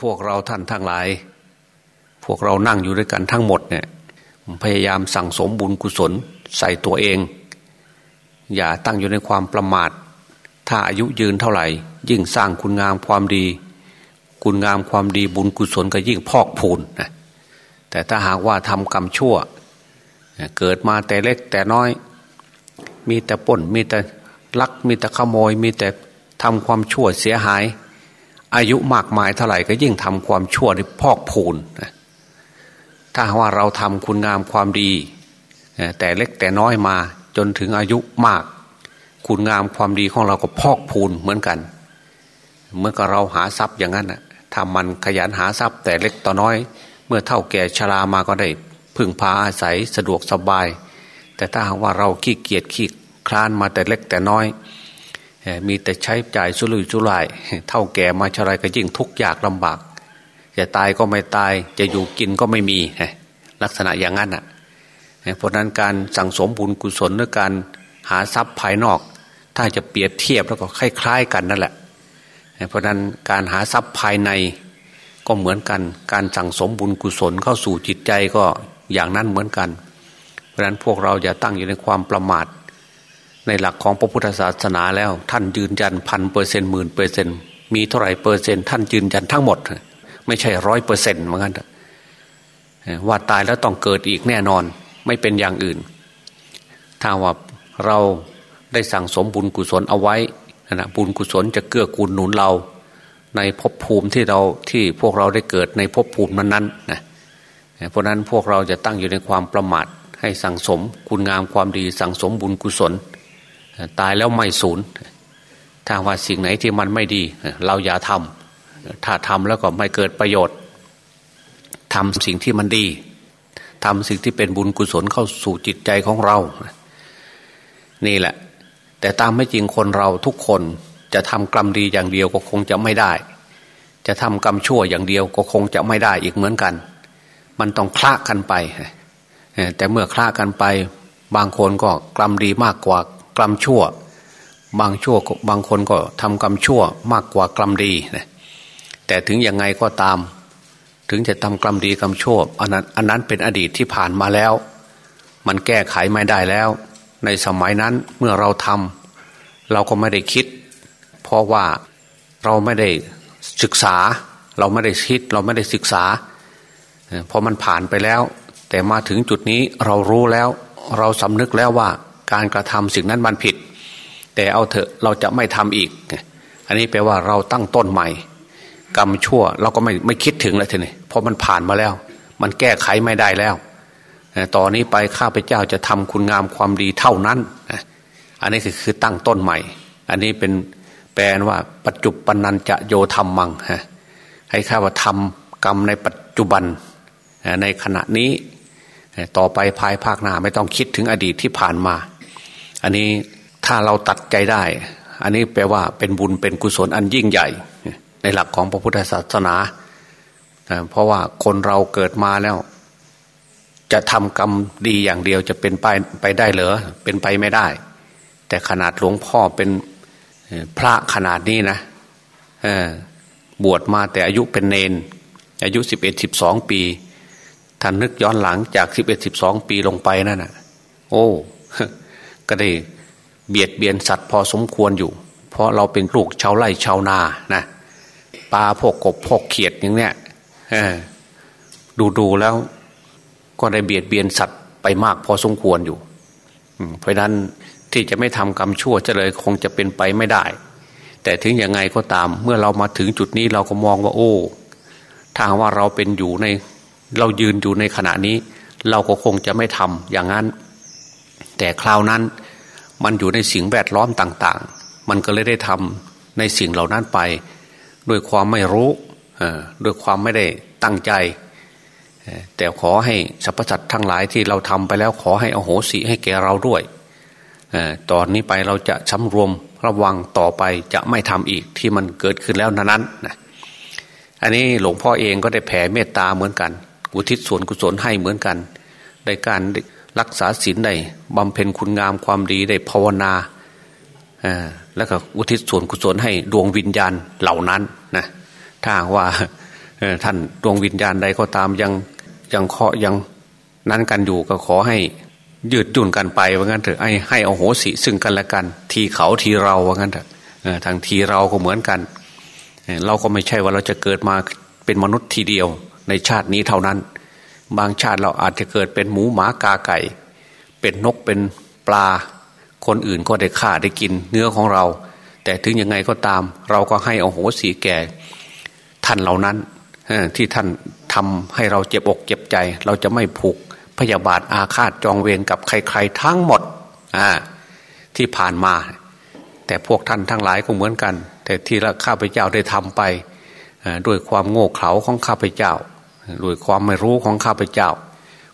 พวกเราท่านทั้งหลาย พวกเรานั่งอยู่ด้วยกันทั้งหมดเนี่ย พยายามสั่งสมบุญกุศลใส่ตัวเอง อย่าตั้งอยู่ในความประมาท ถ้าอายุยืนเท่าไหร่ ยิ่งสร้างคุณงามความดี คุณงามความดีบุญกุศลก็ยิ่งพอกพูนนะแต่ถ้าหากว่าทำกรรมชั่ว เกิดมาแต่เล็กแต่น้อย มีแต่ป่นมีแต่ลักมีแต่ขโมย มีแต่ทำความชั่วเสียหาย อายุมากมายเท่าไหร่ก็ยิ่งทำความชั่วที่พอกพูนถ้าว่าเราทำคุณงามความดี แต่เล็กแต่น้อยมาจนถึงอายุมาก คุณงามความดีของเราก็พอกพูนเหมือนกันเมื่อกับเราหาทรัพย์อย่างนั้นนะถ้ามันขยันหาทรัพย์แต่เล็กต่อน้อย เมื่อเท่าแก่ชรามาก็ได้ พึ่งพาอาศัยสะดวกสบาย แต่ถ้าว่าเราขี้เกียจขี้คลานมาแต่เล็กแต่น้อย มีแต่ใช้จ่ายสุรุ่ยสุร่าย เท่าแก่มาชรายก็ยิ่งทุกข์ยากลำบาก จะตายก็ไม่ตายจะอยู่กินก็ไม่มีลักษณะอย่างนั้นอะเพราะนั้นการสั่งสมบุญกุศลหรือการหาทรัพย์ภายนอก ถ้าจะเปรียบเทียบแล้วก็คล้ายๆกันนั่นแหละ เพราะนั้นการหาทรัพย์ภายในก็เหมือนกัน การสั่งสมบุญกุศลเข้าสู่จิตใจก็อย่างนั้นเหมือนกัน เพราะนั้นพวกเราอย่าตั้งอยู่ในความประมาท ในหลักของพระพุทธศาสนาแล้วท่านยืนยันพันเปอร์เซ็นต์หมื่นเปอร์เซ็นต์มีเท่าไหร่เปอร์เซ็นต์ท่านยืนยันทั้งหมด ไม่ใช่ร้อยเปอร์เซ็นต์เหมือนกันว่าตายแล้วต้องเกิดอีกแน่นอนไม่เป็นอย่างอื่น ถ้าว่าเราได้สั่งสมบุญกุศลเอาไว้นะบุญกุศลจะเกื้อกูลหนุนเรา ในภพภูมิที่เราที่พวกเราได้เกิดในภพภูมินั้นๆนะเพราะนั้นพวกเราจะตั้งอยู่ในความประมาทให้สั่งสมคุณงามความดีสั่งสมบุญกุศล ตายแล้วไม่สูญถ้าว่าสิ่งไหนที่มันไม่ดี เราอย่าทำถ้าทำแล้วก็ไม่เกิดประโยชน์ทำสิ่งที่มันดีทำสิ่งที่เป็นบุญกุศลเข้าสู่จิตใจของเรา นี่แหละ แต่ตามไม่จริงคนเราทุกคนจะทำกรรมดีอย่างเดียวก็คงจะไม่ได้ จะทำกรรมชั่วอย่างเดียวก็คงจะไม่ได้อีกเหมือนกัน มันต้องคละกันไป แต่เมื่อคละกันไป บางคนก็กรรมดีมากกว่าก รรมชั่ว บางชั่วบางคนก็ทำกรรมชั่วมากกว่ากรรมดีนะแต่ถึงยังไงก็ตาม ถึงจะทำกรรมดีกรรมชั่วอันนั้นอันนั้นเป็นอดีตที่ผ่านมาแล้ว มันแก้ไขไม่ได้แล้ว ในสมัยนั้นเมื่อเราทำเราก็ไม่ได้คิด เพราะว่าเราไม่ได้ศึกษา เราไม่ได้คิด เราไม่ได้ศึกษาเพอมันผ่านไปแล้ว แต่มาถึงจุดนี้เรารู้แล้ว เราสำนึกแล้วว่า การกระทำสิ่งนั้นมันผิด แต่เอาเถอะเราจะไม่ทำอีก อันนี้แปลว่าเราตั้งต้นใหม่ กรรมชั่วเราก็ไม่ไม่คิดถึงแล้วทีนี้เพราะมันผ่านมาแล้ว มันแก้ไขไม่ได้แล้วต่อนนี้ไปข้าพเจ้าจะทำคุณงามความดีเท่านั้นอันนี้คือคือตั้งต้นใหม่ อันนี้เป็นแปลว่าปัจจุบันนันจะโยธรรมมังฮะให้ข้าว่าทำกรรมในปัจจุบันในขณะนี้ ต่อไปภายภาคหน้าไม่ต้องคิดถึงอดีตที่ผ่านมา อันนี้ถ้าเราตัดใจได้ อันนี้แปลว่าเป็นบุญเป็นกุศลอันยิ่งใหญ่ ในหลักของพระพุทธศาสนา เพราะว่าคนเราเกิดมาแล้ว จะทำกรรมดีอย่างเดียวจะเป็นไปไปได้เหรอเป็นไปไม่ได้ แต่ขนาดหลวงพ่อเป็นพระขนาดนี้นะบวชมาแต่อายุเป็นเนน อายุสิบเอ็ดสิบสองปีท่านนึกย้อนหลังจากสิบเอ็ดสิบสองปีลงไปนั่นนะโอ้ ก็ได้เบียดเบียนสัตว์พอสมควรอยู่ เพราะเราเป็นลูกชาวไร่ชาวนานะปลาพวกกบพวกเขียดอย่างเนี้ยดูดูแล้ว ก็ได้เบียดเบียนสัตว์ไปมากพอสมควรอยู่เพราะนั้นที่จะไม่ทำกรรมชั่วจะเลยคงจะเป็นไปไม่ได้ แต่ถึงยังไงก็ตาม เมื่อเรามาถึงจุดนี้เราก็มองว่า โอ้ทางว่าเราเป็นอยู่ใน เรายืนอยู่ในขณะนี้ เราก็คงจะไม่ทำอย่างนั้น แต่คราวนั้นมันอยู่ในสิ่งแวดล้อมต่างๆ มันก็เลยได้ทำในสิ่งเหล่านั้นไป ด้วยความไม่รู้ด้วยความไม่ได้ตั้งใจ แต่ขอให้สรรพสัตว์ทั้งหลายที่เราทำไปแล้วขอให้อโหสิให้แก่เราด้วยตอนนี้ไปเราจะชำรวมระวังต่อไปจะไม่ทำอีกที่มันเกิดขึ้นแล้วนั้นนะอันนี้หลวงพ่อเองก็ได้แผ่เมตตาเหมือนกัน อุทิศส่วนกุศลให้เหมือนกันในการ รักษาศีลได้บำเพ็ญคุณงามความดีได้ภาวนาแล้วก็อุทิศส่วนกุศลให้ดวงวิญญาณเหล่านั้นนะถ้าว่าท่านดวงวิญญาณใดก็ตามยังยังเคาะยังนั้นกันอยู่ก็ขอให้ยืดหยุ่นกันไปว่างั้นเถอะให้ให้เอาโหสิซึ่งกันและกัน ทีเขาทีเราว่างั้นเถอะทางทีเราก็เหมือนกัน เราก็ไม่ใช่ว่าเราจะเกิดมาเป็นมนุษย์ทีเดียวในชาตินี้เท่านั้น บางชาติเราอาจจะเกิดเป็นหมูหมากาไก่ เป็นนกเป็นปลา คนอื่นก็ได้ฆ่าได้กินเนื้อของเรา แต่ถึงยังไงก็ตาม เราก็ให้อโหสีแก่ ท่านเหล่านั้นที่ท่านทำให้เราเจ็บอกเจ็บใจ เราจะไม่ผูกพยาบาทอาฆาตจองเวรกับใครๆทั้งหมดที่ผ่านมา แต่พวกท่านทั้งหลายก็เหมือนกัน แต่ที่ละข้าพเจ้าได้ทำไปด้วยความโง่เขลาของข้าพเจ้า ด้วยความไม่รู้ของข้าพเจ้า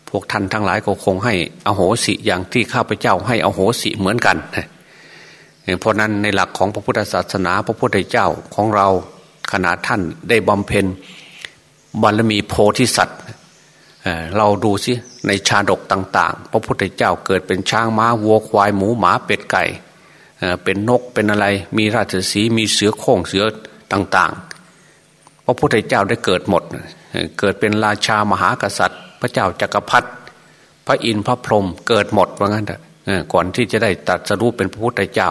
พวกท่านทั้งหลายก็คงให้อโหสิอย่างที่ข้าพเจ้าให้อโหสิเหมือนกันเพราะนั้นในหลักของพระพุทธศาสนา พระพุทธเจ้าของเราขณะท่านได้บำเพ็ญบารมีโพธิสัตว์เราดูสิในชาดกต่าง ๆ พระพุทธเจ้าเกิดเป็นช้างม้าวัวควายหมูหมาเป็ดไก่เป็นนกเป็นอะไร มีราชสีมีเสือโค้งเสือต่าง ๆ พระพุทธเจ้าได้เกิดหมด เกิดเป็นราชามหากษัตริย์ พระเจ้าจักรพรรดิพระอินทร์พระพรหมเกิดหมดว่างั้นก่อนที่จะได้ตัดสรุปเป็นพระพุทธเจ้า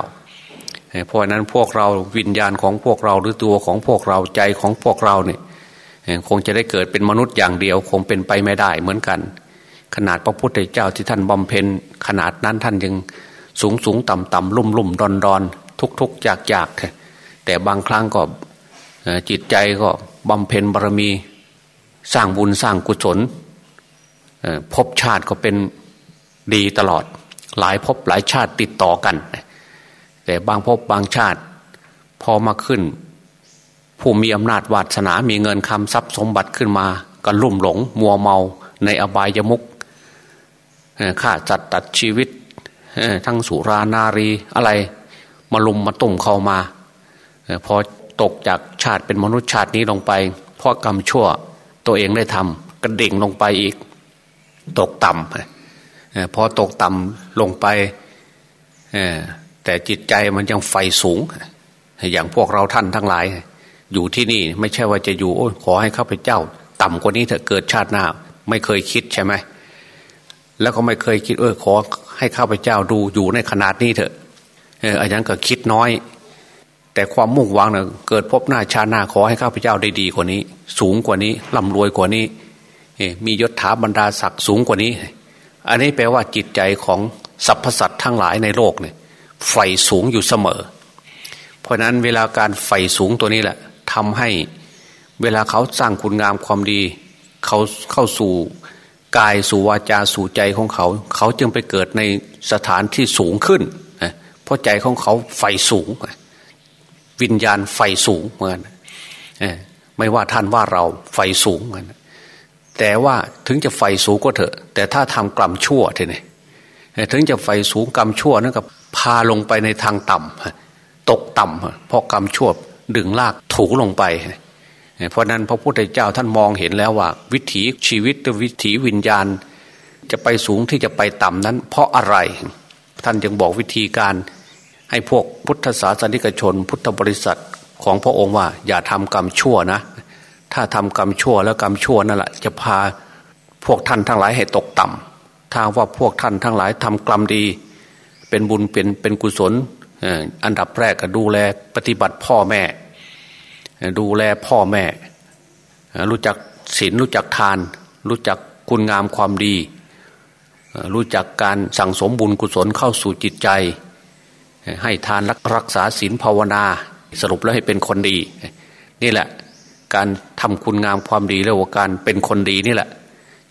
เพราะนั้นพวกเราวิญญาณของพวกเราหรือตัวของพวกเราใจของพวกเราเนี่ยคงจะได้เกิดเป็นมนุษย์อย่างเดียว คงเป็นไปไม่ได้เหมือนกัน ขนาดพระพุทธเจ้าที่ท่านบำเพ็ญขนาดนั้นท่านยังสูงสูงต่ำต่ำลุ่มลุ่มดอนดอนทุกทุกอยากอยากแต่บางครั้งก็จิตใจก็บำเพ็ญบารมี สร้างบุญสร้างกุศลพบชาติก็เป็นดีตลอด หลายพบหลายชาติติดต่อกัน แต่บางพบบางชาติ พอมาขึ้น ผู้มีอำนาจวาสนามีเงินคำทรัพย์สมบัติขึ้นมาก็ลุ่มหลง มัวเมาในอบายมุกฆ่าจัดตัดชีวิตทั้งสุรานารีอะไร มาลุมมาตุ่มเข้ามา พอตกจากชาติเป็นมนุษย์ชาตินี้ลงไป เพราะกรรมชั่ว ตัวเองได้ทำกระดิ่งลงไปอีก ตกต่ำพอตกต่ำลงไปแต่จิตใจมันยังไฟสูง อย่างพวกเราท่านทั้งหลาย อยู่ที่นี่ไม่ใช่ว่าจะอยู่โอ้ขอให้ข้าพเจ้า ต่ำกว่านี้เถอะเกิดชาติหน้า ไม่เคยคิดใช่ไหมแล้วก็ไม่เคยคิดเออขอให้ข้าพเจ้าดูอยู่ในขนาดนี้เถอะเอออันนั้นก็คิดน้อย แต่ความมุ่งหวังเนะ่ะเกิดพบหน้าชาหน้าขอให้ข้าพเจ้าได้ดีกว่านี้ สูงกว่านี้ร่ารวยกว่านี้มียศถาบรรดาศักดิ์สูงกว่านี้ อันนี้แปลว่าจิตใจของสรรพสัตว์ทั้งหลายในโลกเนี่ยไฟสูงอยู่เสมอ เพราะนั้นเวลาการไฟสูงตัวนี้แหละทำให้เวลาเขาสร้างคุณงามความดี เขาเข้าสู่กายสู่วาจาสู่ใจของเขา เขาจึงไปเกิดในสถานที่สูงขึ้นเพราะใจของเขาไฟสูง วิญญาณไฟสูงเหมือนไม่ว่าท่านว่าเราไฟสูงเหมือนแต่ว่าถึงจะไฟสูงก็เถอะ แต่ถ้าทำกรรมชั่วทีนี้ถึงจะไฟสูงกรรมชั่วนั่นกับพาลงไปในทางต่ำตกต่ำเพราะกรรมชั่วดึงลากถูลงไป เพราะนั้นพระพุทธเจ้าท่านมองเห็นแล้วว่า วิถีชีวิตวิถีวิญญาณ จะไปสูงที่จะไปต่ำนั้น เพราะอะไร ท่านจึงบอกวิธีการ ให้พวกพุทธศาสนิกชน พุทธบริษัทของพระองค์ว่า อย่าทำกรรมชั่วนะ ถ้าทำกรรมชั่วแล้วกรรมชั่วนั่นแหละจะพาพวกท่านทั้งหลายให้ตกต่ำถ้าว่าพวกท่านทั้งหลายทำกรรมดี เป็นบุญเป็นเป็นกุศลอันดับแรกก็ดูแลปฏิบัติพ่อแม่ ดูแลพ่อแม่ รู้จักศีลรู้จักทาน รู้จักคุณงามความดี รู้จักการสั่งสมบุญกุศลเข้าสู่จิตใจ ให้ทานรักษาศีลภาวนา สรุปแล้วให้เป็นคนดี นี่แหละ การทำคุณงามความดีเรียกว่าการเป็นคนดีนี่แหละ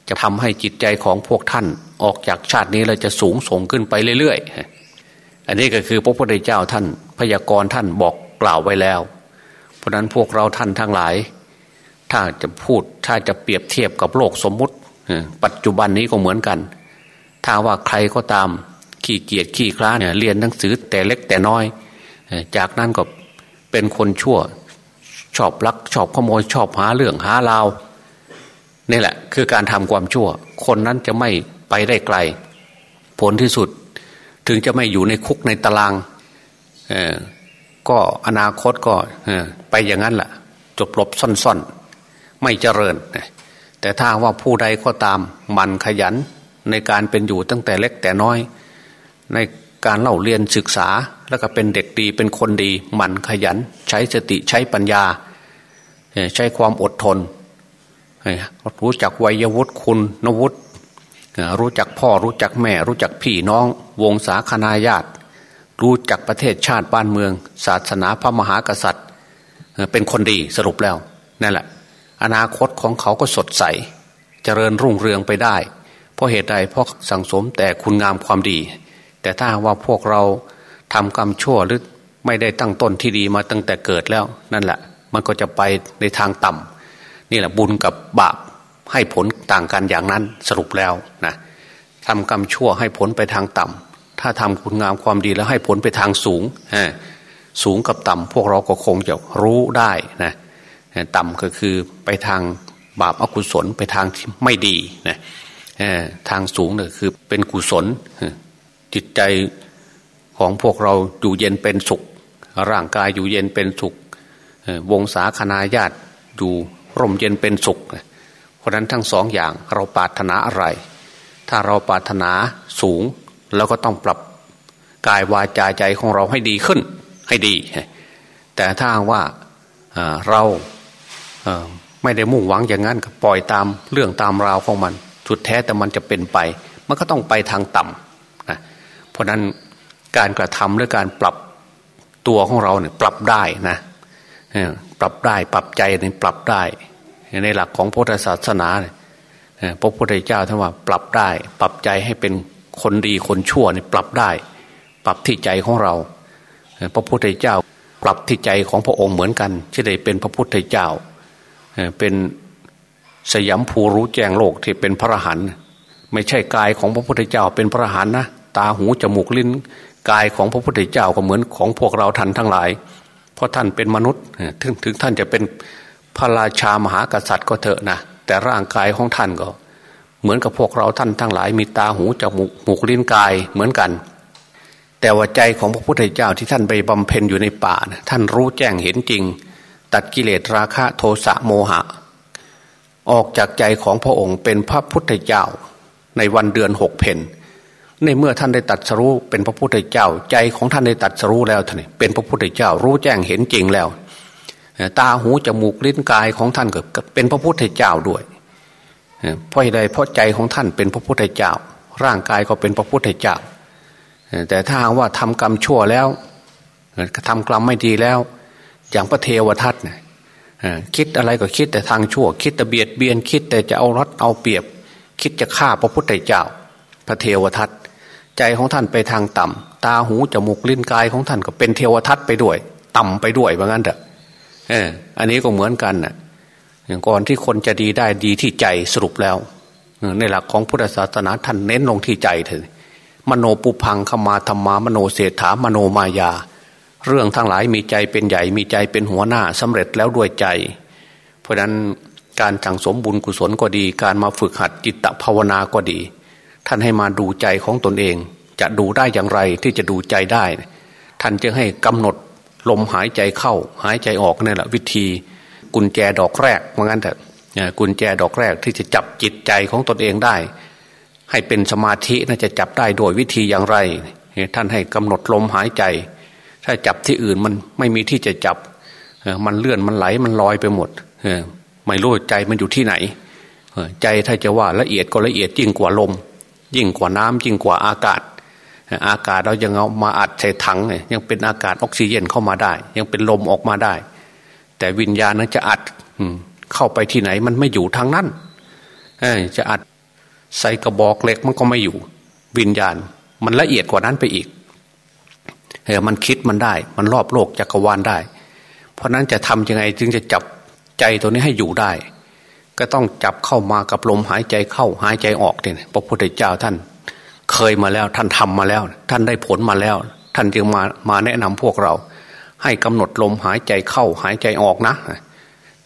จะทำให้จิตใจของพวกท่านออกจากชาตินี้เราจะสูงส่งขึ้นไปเรื่อยๆ อันนี้ก็คือพระพุทธเจ้าท่านพยากรณ์ท่านบอกกล่าวไว้แล้ว เพราะนั้นพวกเราท่านทั้งหลาย ถ้าจะพูดถ้าจะเปรียบเทียบกับโลกสมมุติปัจจุบันนี้ก็เหมือนกัน ถ้าว่าใครก็ตาม ขี้เกียจขี้คลาเนี่ยเรียนหนังสือแต่เล็กแต่น้อย จากนั้นก็เป็นคนชั่วชอบลักชอบขโมยชอบหาเรื่องหาราวนี่แหละ คือการทำความชั่ว คนนั้นจะไม่ไปได้ไกล ผลที่สุด ถึงจะไม่อยู่ในคุกในตารางก็อนาคตก็ไปอย่างนั้นแหละจบลบซ่อนๆ ไม่เจริญ แต่ถ้าว่าผู้ใดก็ตามมันขยันในการเป็นอยู่ตั้งแต่เล็กแต่น้อย ในการเล่าเรียนศึกษาแล้วก็เป็นเด็กดีเป็นคนดีหมั่นขยัน ใช้สติใช้ปัญญา ใช้ความอดทน รู้จักวัยวุฒิคุณนวุฒิรู้จักพ่อรู้จักแม่ รู้จักพี่น้อง วงศาคณาญาติ รู้จักประเทศชาติบ้านเมือง ศาสนาพระมหากษัตริย์ เป็นคนดีสรุปแล้วนั่นแหละ อนาคตของเขาก็สดใส เจริญรุ่งเรืองไปได้ เพราะเหตุใดเพราะสังสมแต่คุณงามความดี แต่ถ้าว่าพวกเราทำกรรมชั่วหรือไม่ได้ตั้งต้นที่ดีมาตั้งแต่เกิดแล้ว นั่นแหละ มันก็จะไปในทางต่ำนี่แหละบุญกับบาปให้ผลต่างกันอย่างนั้นสรุปแล้วนะทำกรรมชั่วให้ผลไปทางต่ำถ้าทำคุณงามความดีแล้วให้ผลไปทางสูงสูงกับต่ำพวกเราก็คงจะรู้ได้นะต่ำก็คือไปทางบาปอกุศลไปทางที่ไม่ดีนะทางสูงเนี่ยคือเป็นกุศล จิตใจของพวกเราอยู่เย็นเป็นสุข ร่างกายอยู่เย็นเป็นสุข วงศาคณาญาติอยู่ร่มเย็นเป็นสุข เพราะนั้นทั้งสองอย่างเราปรารถนาอะไร ถ้าเราปรารถนาสูงเราก็ต้องปรับกายวาจาใจของเราให้ดีขึ้นให้ดี แต่ถ้าว่าเราไม่ได้มุ่งหวังอย่างนั้นปล่อยตามเรื่องตามราวของมัน สุดแท้แต่มันจะเป็นไป มันก็ต้องไปทางต่ำ เพราะนั้นการกระทำหรือการปรับตัวของเราเนี่ยปรับได้นะปรับได้ปรับใจเนี่ยปรับได้ ในหลักของพุทธศาสนาเนี่ยพระพุทธเจ้าท่านว่าปรับได้ ปรับใจให้เป็นคนดีคนชั่วเนี่ยปรับได้ ปรับที่ใจของเรา พระพุทธเจ้าปรับที่ใจของพระองค์เหมือนกันที่ได้เป็นพระพุทธเจ้า เป็นสยามภูรู้แจ้งโลกที่เป็นพระหันไม่ใช่กายของพระพุทธเจ้าเป็นพระหันนะ ตาหูจมูกลิ้นกายของพระพุทธเจ้าก็เหมือนของพวกเราท่านทั้งหลาย เพราะท่านเป็นมนุษย์ถึงถึงท่านจะเป็นพระราชามหากษัตริย์ก็เถอะนะแต่ร่างกายของท่านก็ เหมือนกับพวกเราท่านทั้งหลาย มีตาหูจมูกหูลิ้นกายเหมือนกัน แต่ว่าใจของพระพุทธเจ้าที่ท่านไปบำเพ็ญอยู่ในป่านะท่านรู้แจ้งเห็นจริง ตัดกิเลสราคะโทสะโมหะ ออกจากใจของพระองค์เป็นพระพุทธเจ้าในวันเดือนหกเพน ในเมื่อท่านได้ตัดสรู้เป็นพระพุทธเจ้า ใจของท่านได้ตัดสรู้แล้วท่านเป็นพระพุทธเจ้า รู้แจ้งเห็นจริงแล้ว ตาหูจมูกลิ้นกายของท่านก็เป็นพระพุทธเจ้าด้วยเพราะใดเพราะใจของท่านเป็นพระพุทธเจ้า ร่างกายก็เป็นพระพุทธเจ้า แต่ถ้าว่าทำกรรมชั่วแล้วทำกรรมไม่ดีแล้ว อย่างพระเทวทัตเนี่ยคิดอะไรก็คิดแต่ทางชั่ว คิดแต่เบียดเบียนคิดแต่จะเอารัดเอาเปรียบ คิดจะฆ่าพระพุทธเจ้า พระเทวทัต ใจของท่านไปทางต่ำตาหูจมูกลิ้นกายของท่านก็เป็นเทวทัตไปด้วย ต่ำไปด้วยเหมือนกันเถอะเอออันนี้ก็เหมือนกันนะ่ะอย่างก่อนที่คนจะดีได้ดีที่ใจสรุปแล้วในหลักของพุทธศาสนาท่านเน้นลงที่ใจเถอะมโนปุพังขมาธรรมามโนเศรษฐามโนมายา เรื่องทั้งหลายมีใจเป็นใหญ่มีใจเป็นหัวหน้าสำเร็จแล้วด้วยใจ เพราะนั้นการสั่งสมบุญกุศลก็ดี การมาฝึกหัดจิตภาวนาก็ดี ท่านให้มาดูใจของตนเอง จะดูได้อย่างไรที่จะดูใจได้ ท่านจึงให้กำหนดลมหายใจเข้า หายใจออกนี่แหละวิธีกุญแจดอกแรกเหมือนกันแต่กุญแจดอกแรกที่จะจับจิตใจของตนเองได้ ให้เป็นสมาธิน่าจะจับได้โดยวิธีอย่างไร ท่านให้กำหนดลมหายใจ ถ้าจับที่อื่นมันไม่มีที่จะจับมันเลื่อนมันไหลมันลอยไปหมดไม่รู้ใจมันอยู่ที่ไหน ใจถ้าจะว่าละเอียดก็ละเอียดยิ่งกว่าลม ยิ่งกว่าน้ำยิ่งกว่าอากาศ อากาศเรายังเอามาอัดใส่ถังยยังเป็นอากาศออกซิเจนเข้ามาได้ ยังเป็นลมออกมาได้ แต่วิญญาณนั้นจะอัดเข้าไปที่ไหนมันไม่อยู่ทางนั้นจะอัดใส่กระบอกเหล็กมันก็ไม่อยู่ วิญญาณ มันละเอียดกว่านั้นไปอีกเออมันคิดมันได้ มันรอบโลกจักรวาลได้ เพราะนั้นจะทำยังไงจึงจะจับใจตัวนี้ให้อยู่ได้ ก็ต้องจับเข้ามากับลมหายใจเข้าหายใจออกเนี่ยพระพุทธเจ้าท่าน เคยมาแล้วท่านทำมาแล้ว ท่านได้ผลมาแล้ว ท่านจึงมามาแนะนำพวกเรา ให้กำหนดลมหายใจเข้าหายใจออกนะ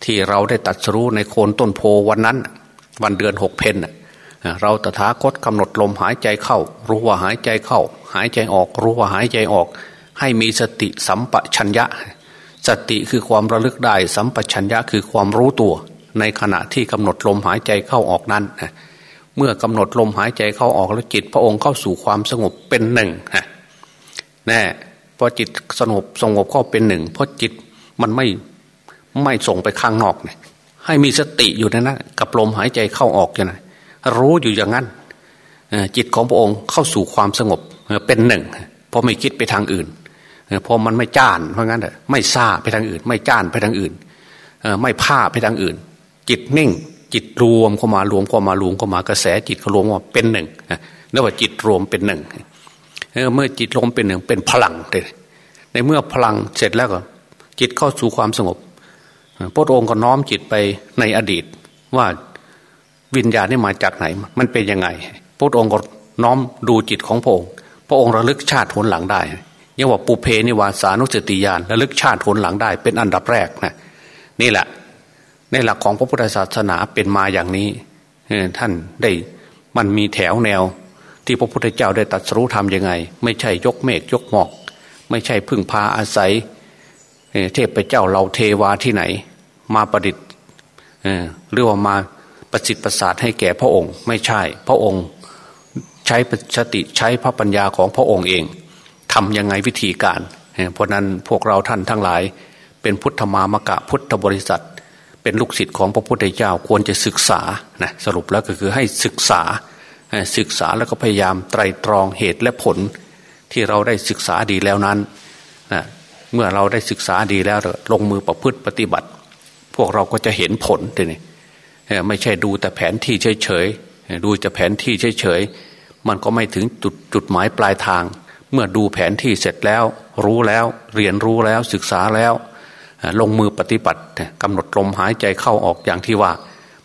ที่เราได้ตัดสู้ในโคนต้นโพวันนั้น วันเดือนหกเพนเราตถาคตกำหนดลมหายใจเข้า รู้ว่าหายใจเข้า หายใจออก รู้ว่าหายใจออก ให้มีสติสัมปชัญญะ สติคือความระลึกได้สัมปชัญญะคือความรู้ตัว ในขณะที่กำหนดลมหายใจเข้าออกนั้นเมื่อกำหนดลมหายใจเข้าออกแล้วจิตพระองค์เข้าสู่ความสงบเป็นหนึ่งแน่พอจิตสงบสงบเข้าเป็นหนึ่งเพราะจิตมันไม่ไม่ส่งไปข้างนอกเนี่ยให้มีสติอยู่ในนั้นกับลมหายใจเข้าออกอย่างนั้นรู้อยู่อย่างนั้นจิตของพระองค์เข้าสู่ความสงบเป็นหนึ่งเพราะไม่คิดไปทางอื่นพอมันไม่จ้านเพราะงั้นไม่ซาไปทางอื่น ไม่จ้านไปทางอื่นไม่ผ้าไปทางอื่น จิตนิ่ง จิตรวมเข้ามารวมเข้ามารวมเข้ามากระแสจิตเขารวมว่าเป็นหนึ่งนั่นว่าจิตรวมเป็นหนึ่งเมื่อจิตรวมเป็นหนึ่งเป็นพลังเลยในเมื่อพลังเสร็จแล้วก็ จิตเข้าสู่ความสงบพระองค์ก็น้อมจิตไปในอดีตว่าวิญญาณนี่มาจากไหน มันเป็นยังไงพระองค์ก็น้อมดูจิตของพระองค์ พระองค์ระลึกชาติผลหลังได้ยังว่าปุเพนิวาสานุสติญาณระลึกชาติผลหลังได้ เป็นอันดับแรกนะนี่แหละ ในหลักของพระพุทธศาสนาเป็นมาอย่างนี้ท่านได้มันมีแถวแนว ที่พระพุทธเจ้าได้ตัดสรู้ทำยังไง ไม่ใช่ยกเมฆยกหมอก ไม่ใช่พึ่งพาอาศัยเทพเจ้าเราเทวาที่ไหน มาประดิษฐ์หรือว่ามาประสิทธิ์ประสาทให้แก่พระองค์ ไม่ใช่พระองค์ใช้สติใช้พระปัญญาของพระองค์เองทำยังไงวิธีการ เพราะนั้นพวกเราท่านทั้งหลาย เป็นพุทธมามกะพุทธบริษัท เป็นลูกศิษย์ของพระพุทธเจ้าควรจะศึกษานะสรุปแล้วก็คือให้ศึกษาศึกษาแล้วก็พยายามไตรตรองเหตุและผลที่เราได้ศึกษาดีแล้วนั้นนะเมื่อเราได้ศึกษาดีแล้วลงมือประพฤติปฏิบัติ พวกเราก็จะเห็นผลทีนี้ไม่ใช่ดูแต่แผนที่เฉยๆดูแต่แผนที่เฉยๆมันก็ไม่ถึงจุดจุดหมายปลายทาง เมื่อดูแผนที่เสร็จแล้ว รู้แล้วเรียนรู้แล้วศึกษาแล้ว ลงมือปฏิบัติกำหนดลมหายใจเข้าออกอย่างที่ว่า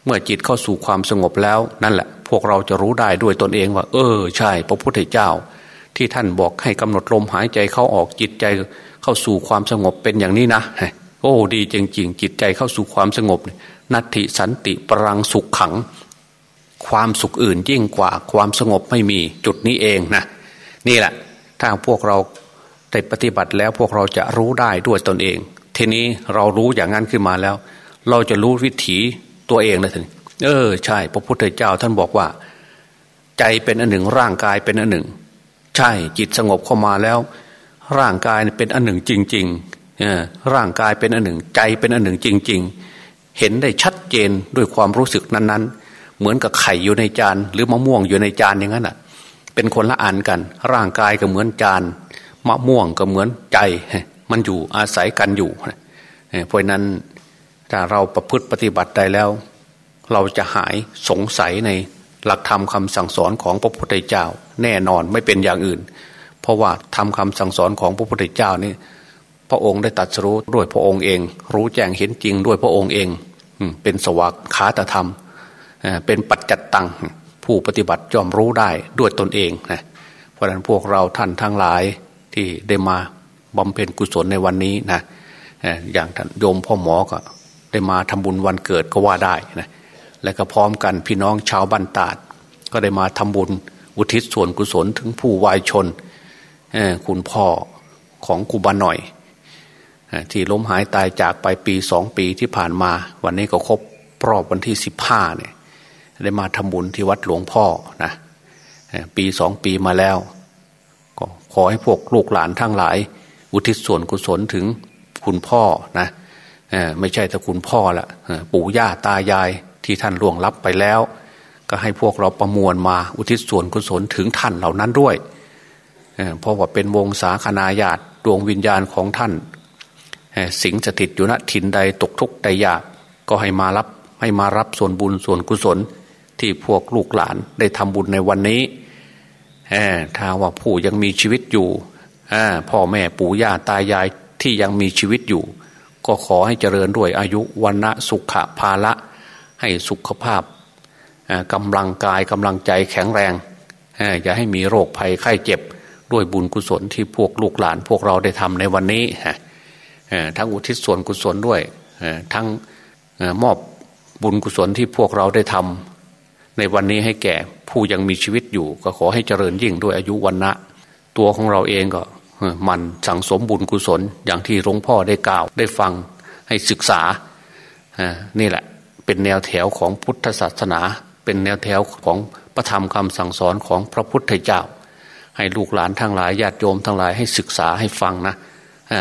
เมื่อจิตเข้าสู่ความสงบแล้วนั่นแหละ พวกเราจะรู้ได้ด้วยตนเองว่า เออ ใช่ พระพุทธเจ้า ที่ท่านบอกให้กำหนดลมหายใจเข้าออกจิตใจเข้าสู่ความสงบเป็นอย่างนี้นะโอ้ดีจริงๆ จิตใจเข้าสู่ความสงบ นัตติสันติปรังสุขขัง ความสุขอื่นยิ่งกว่าความสงบไม่มีจุดนี้เองนะนี่แหละ ถ้าพวกเราได้ปฏิบัติแล้วพวกเราจะรู้ได้ด้วยตนเอง ทีนี้เรารู้อย่างนั้นขึ้นมาแล้ว เราจะรู้วิถีตัวเองนะท่านเออใช่ พระพุทธเจ้าท่านบอกว่า ใจเป็นอันหนึ่งร่างกายเป็นอันหนึ่ง ใช่จิตสงบเข้ามาแล้ว ร่างกายเป็นอันหนึ่งจริงๆร่างกายเป็นอันหนึ่ง ใจเป็นอันหนึ่งจริง ๆ เห็นได้ชัดเจนด้วยความรู้สึกนั้นๆ เหมือนกับไข่อยู่ในจาน หรือมะม่วงอยู่ในจานอย่างนั้นอะ เป็นคนละอันกัน ร่างกายก็เหมือนจานมะม่วงก็เหมือนใจ มันอยู่อาศัยกันอยู่เพราะนั้นถ้าเราประพฤติปฏิบัติได้แล้ว เราจะหายสงสัยในหลักธรรมคำสั่งสอนของพระพุทธเจ้า แน่นอนไม่เป็นอย่างอื่น เพราะว่าทำคำสั่งสอนของพระพุทธเจ้านี่พระองค์ได้ตัดสู้ด้วยพระองค์เอง รู้แจ้งเห็นจริงด้วยพระองค์เองเป็นสวากขาตธรรมเป็นปัจจัตตังผู้ปฏิบัติยอมรู้ได้ด้วยตนเองนะเพราะฉะนั้นพวกเราท่านทั้งหลายที่ได้มา บำเพ็ญกุศลในวันนี้นะอย่างโยมพ่อหมอก็ได้มาทำบุญวันเกิดก็ว่าได้นะและก็พร้อมกันพี่น้องชาวบ้านตาด ก็ได้มาทำบุญอุทิศส่วนกุศลถึงผู้วายชนคุณพ่อของคูบาหน่อยที่ล้มหายตายจากไปปีสองปีที่ผ่านมา วันนี้ก็ครบรอบวันที่สิบห้าเนี่ยได้มาทำบุญที่วัดหลวงพ่อนะปีสองปีมาแล้ว ก็ขอให้พวกลูกหลานทั้งหลาย อุทิศส่วนกุศลถึงคุณพ่อนะไม่ใช่แต่คุณพ่อละปู่ย่าตายายที่ท่านล่วงลับไปแล้ว ก็ให้พวกเราประมวลมาอุทิศส่วนกุศลถึงท่านเหล่านั้นด้วยเพราะว่าเป็นวงศาคณาญาติดวงวิญญาณของท่าน สิงสถิตอยู่ณถิ่นใดตกทุกข์ใดยากก็ให้มารับให้มารับส่วนบุญส่วนกุศลที่พวกลูกหลานได้ทำบุญในวันนี้ถ้าว่าผู้ยังมีชีวิตอยู่ พ่อแม่ปู่ย่าตายายที่ยังมีชีวิตอยู่ ก็ขอให้เจริญด้วยอายุวันณะสุขภาละ ให้สุขภาพกำลังกายกำลังใจแข็งแรงอย่าให้มีโรคภัยไข้เจ็บด้วยบุญกุศลที่พวกลูกหลาน พวกเราได้ทำในวันนี้ทั้งอุทิศส่วนกุศลด้วยทั้งมอบบุญกุศลที่พวกเราได้ทำในวันนี้ให้แก่ผู้ยังมีชีวิตอยู่ ก็ขอให้เจริญยิ่งด้วยอายุวันนะตัวของเราเองก็ มันสั่งสมบุญกุศลอย่างที่หลวงพ่อได้กล่าวได้ฟังให้ศึกษานี่แหละเป็นแนวแถวของพุทธศาสนา เป็นแนวแถวของพระธรรมคำสั่งสอนของพระพุทธเจ้า ให้ลูกหลานทั้งหลายญาติโยมทั้งหลายให้ศึกษาให้ฟังนะ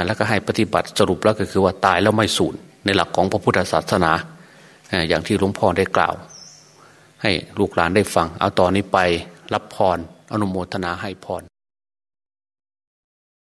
แล้วก็ให้ปฏิบัติสรุปแล้วก็คือว่าตายแล้วไม่สูญในหลักของพระพุทธศาสนาอย่างที่หลวงพ่อได้กล่าว ให้ลูกหลานได้ฟัง เอาตอนนี้ไปรับพรอนุโมทนาให้พร